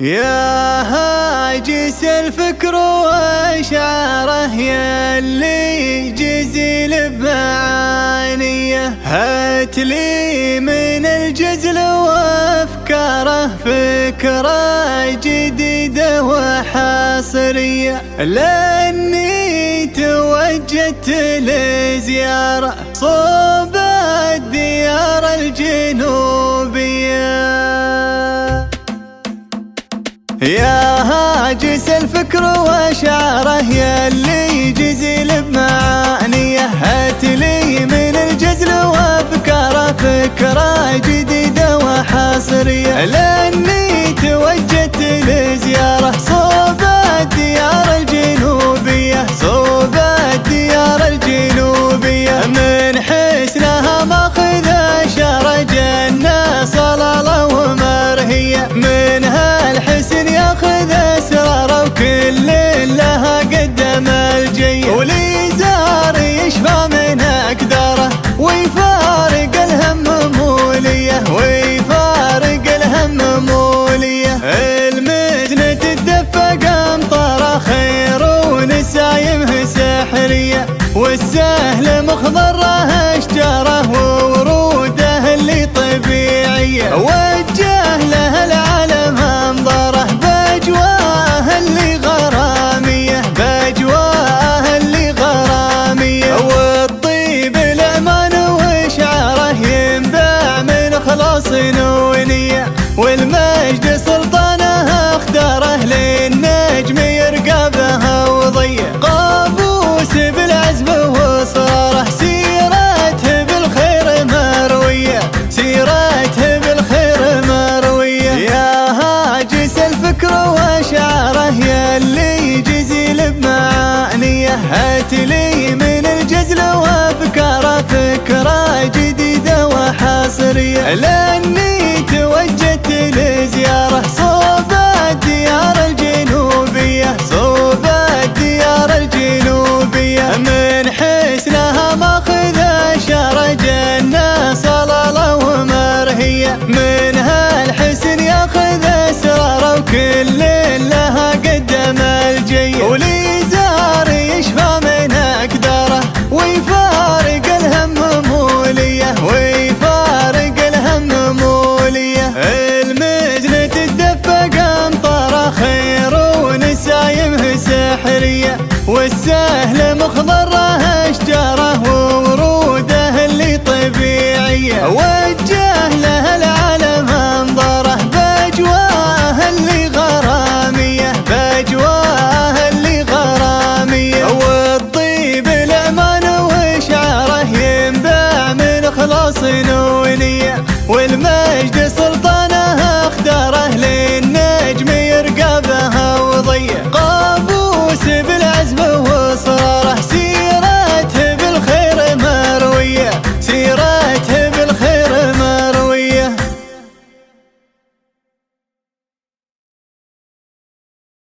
يا هاجس الفكر واشعاره يا اللي جزيل بمعانيه هات لي من الجزل وأفكاره فكره جديده وحصرية. لأني توجهت لزيارة صوب الديار الجنوب يا هاجس الفكر وشعره يلي جزل بمعانيه. هات لي من الجزل وافكاره فكرة جديدة وحصرية. ويفارق الهم مولية. المجنة تدفق أمطار خير ونسايمه سحرية. والسهل مخضره لي من الجزل وافكاره فكرة جديدة وحصريه لأني ثريه والسهل مخضره اشجاره